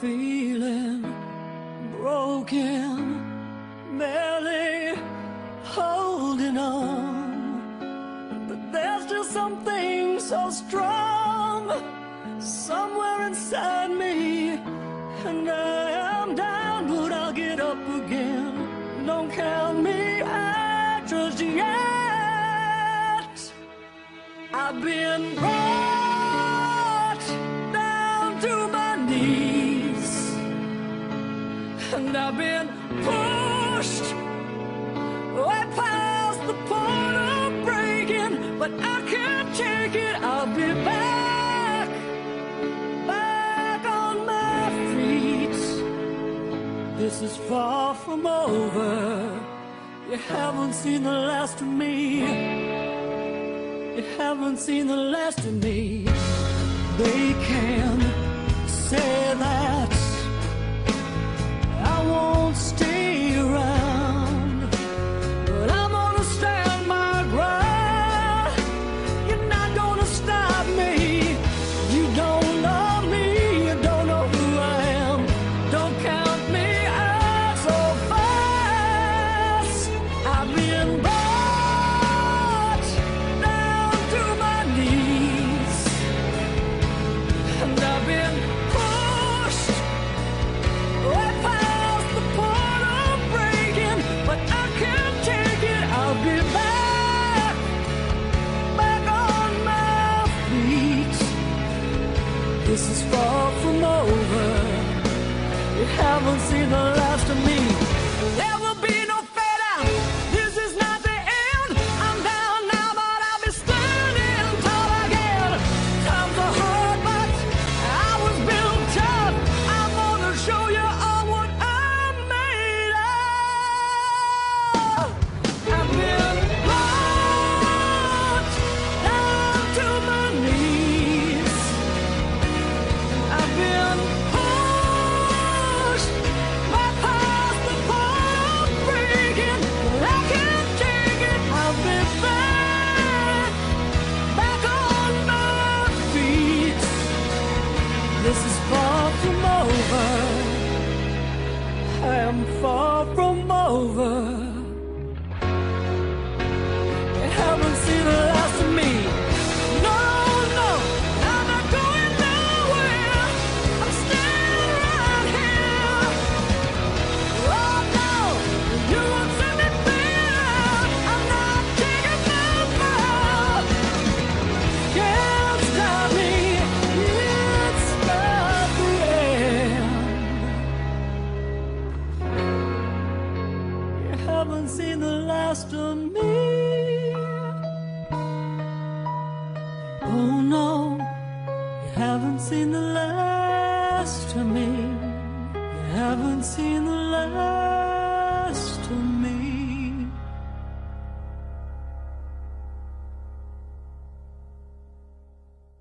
feeling broken, barely holding on. But there's still something so strong somewhere inside me, and I am down, but I'll get up again. Don't count me out just yet. I've been but I can't take it. I'll be back, back on my feet. This is far from over. You haven't seen the last of me. You haven't seen the last of me. They can say that You haven't seen the last of me. There will be This is far from over. I am far from over. Me. Oh no, you haven't seen the last of me. You haven't seen the last.